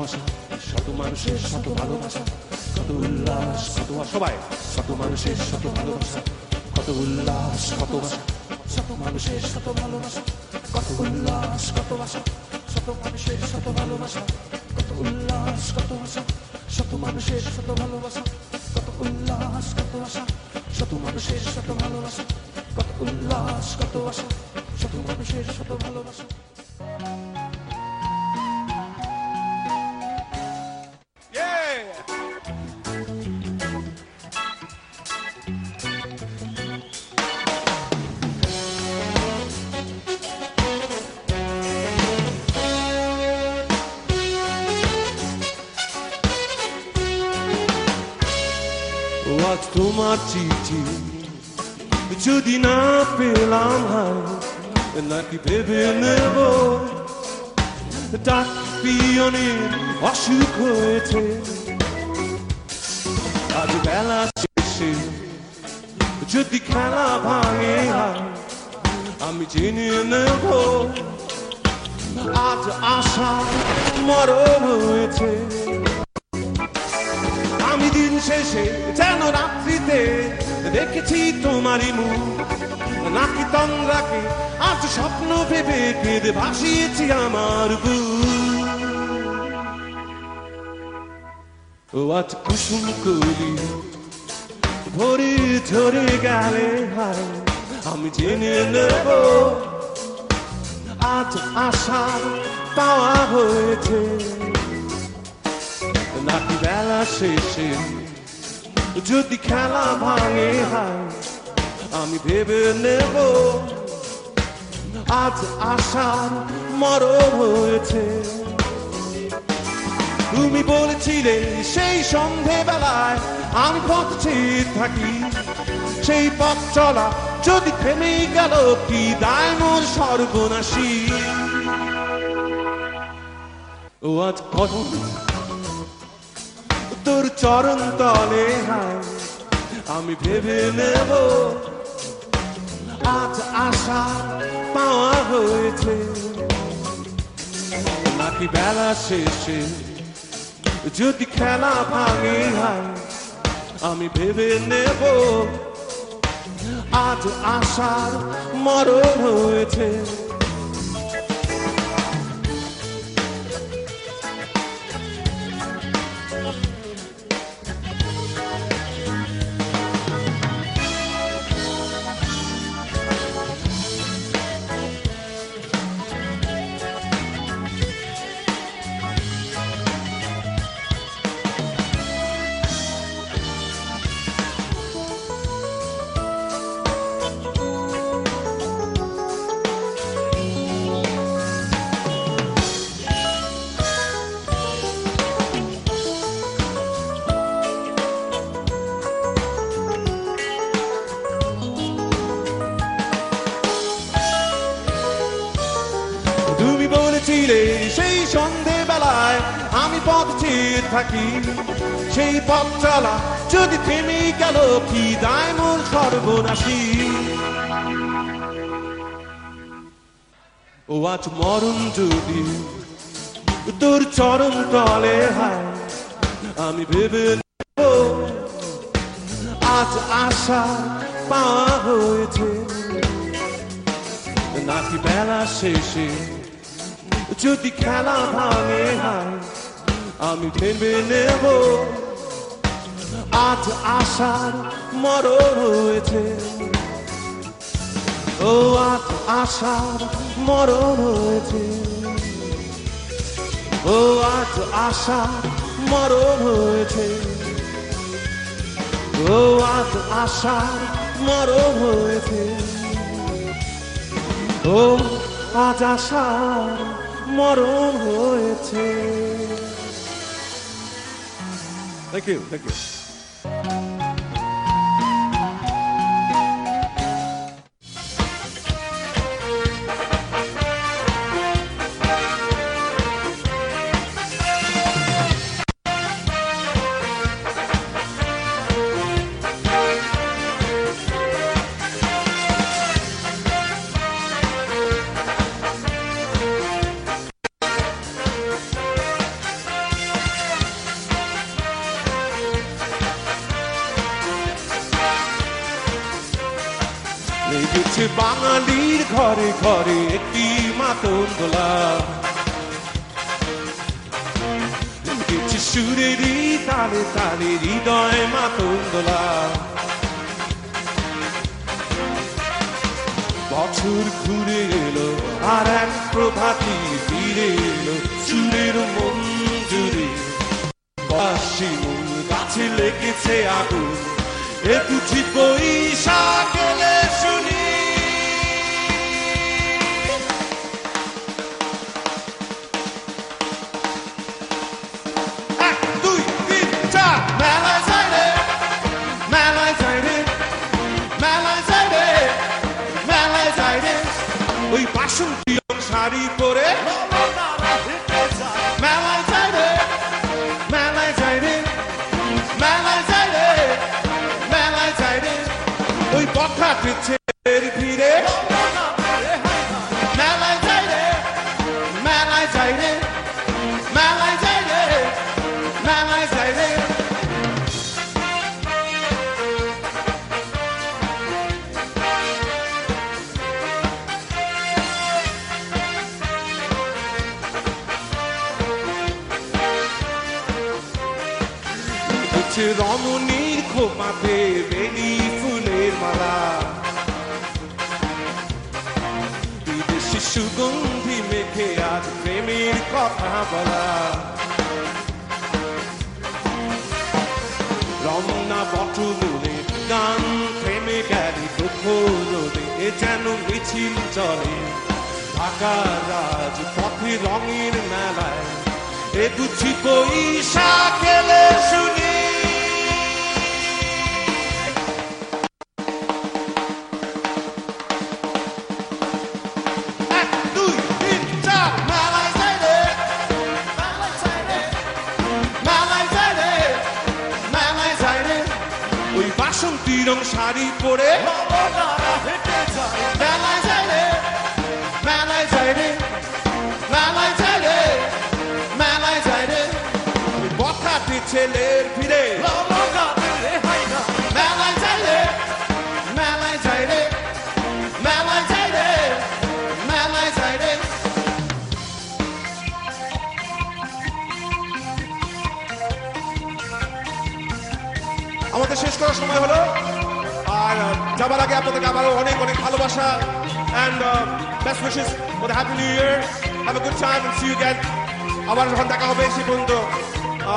আশা শত মানুষের শত ভালোবাসা। কত উল্লাস, কত সবাই, শত মানুষের শত ভালোবাসা। কত উল্লাস কত আশা শত মানুষের শত ভালোবাসা। কত উল্লাস, কত আশা শত মানুষের শত ভালোবাসা। কত উল্লাস, কত আশা শত মানুষের শত ভালোবাসা। কত উল্লাস, কত আশা শত মানুষের শত ভালোবাসা। কত উল্লাস, কত আশা শত মানুষের শত ভালোবাসা। আজ তোমার চিঠি। যদি না পেলাম হায় নাকি ভেবে নেব? ডাক পিয়নের অসুখ হয়েছে। আজ বেলা শেষে যদি খেলা ভাঙে আমি জেনে নেব। আজ আশা মরণ হয়েছে। দিন শেষে যেন রাত্রিতে দেখেছি তোমারই মুখ। নাকি তন্দ্রাকে আজ স্বপ্ন ভেবে কেঁদে ভাসিয়েছি আমার ও, আজ কুসুম করি ভরে ঝরে গেলে হায়, আমি জেনে নেব আজ আশা পাওয়া হয়েছে। নাকি বেলা শেষে যদি খেলা ভাঙে আমি ভেবে নেব। আজ আশার মর হয়েছে। তুমি বলেছিলে সেই সন্ধেবেলায় আমি পথ থাকি। সেই পথ চলা যদি থেমে গেল, কি দায় মোর সর্বনাশী? ও আজ কখন তোর চরণ তলে আমি ভেবে নেব, আজ আশা পাওয়া হয়েছে। নাকি বেলা শেষে যদি খেলা ভাঙে হয়, আমি ভেবে নেব, আজ আশার মরণ হয়েছে। সন্ধেবেলায় আমি পথ চেয়ে থাকি। সেই পথ চলা, যদি থেমে গেল কি দায় মোর সর্বনাশী? ও আজ মরণ যদি তোর চরণ তলে হয়, আমি ভেবে আজ আশা পাওয়া হয়েছে। নাকি বেলা শেষে যদি খেলা ভাঙে আমি ভেবে নেব। আজ আশার মরণ হয়েছে। ও, আজ আশার মরণ হয়েছে। ও, আজ আশার মরণ হয়েছে। ও, আজ আশার মরণ হয়েছে। ও, আজ আশার মরণ হয়েছে। থ্যাংক ইউ থ্যাংক ইউ বেজেছে বাঙালির ঘরে ঘরে একটি মাতন দোলা। বেজেছে সুরেরই তালে তালে হৃদয় মাতন দোলা। বছর ঘুরে এলো, আর এক প্রভাতী ফিরে এলো সুরের মঞ্জুরি বাসি মন, গাছে লেগেছে আগুন, এ বুঝি Boishakh. I Teddy Petey. Put it my baby, full of my love. সুগন্ধি মেখে আজ প্রেমের কথা বলা। রমনা বটমূলে গান থেমে গেলি দুঃখ রোদে এ যেন মিছিল চলে। ঢাকা রাজ পথে রঙের মেলায় এ বুঝি বৈশাখ এলে শুনি রং শাড়ি পরে মেলায় যাই রে মেলায় যাই রে মেলায় যাই রে মেলায় যাই রে। ওই বখাটে ছেলের ভিড়ে মেলায় যাই রে মেলায় যাই রে মেলায় যাই রে মেলায় যাই রে। আমাদের শেষ করার সময় হলো। যাবার আগে আপনাদেরকে আবারও অনেক অনেক ভালোবাসা and best wishes for the happy new year have a good time see you get আবার যখন দেখা হবে সে পর্যন্ত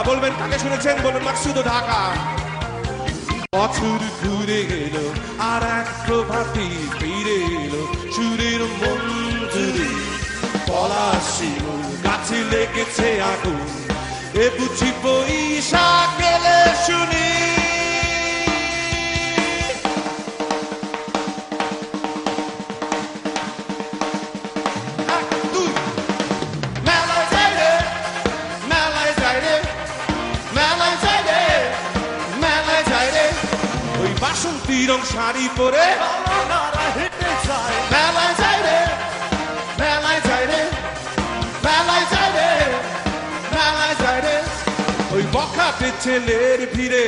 বলবেন, কাকে শুনেছেন? বলবেন মাকসুদ ঢাকা। বছর ঘুরে গেল আর এক প্রভাতী ফিরে এলো, সুরের মঞ্জুরি। পলাশি গাছে লেগেছে আগুন। এ বুঝি বৈশাখ এলে শুনি। রং শাড়ি পরে মেলায় যাই রে মেলায় যাই রে মেলায় যাই রে মেলায় যাই রে। ওই বখাটে ছেলের ভিড়ে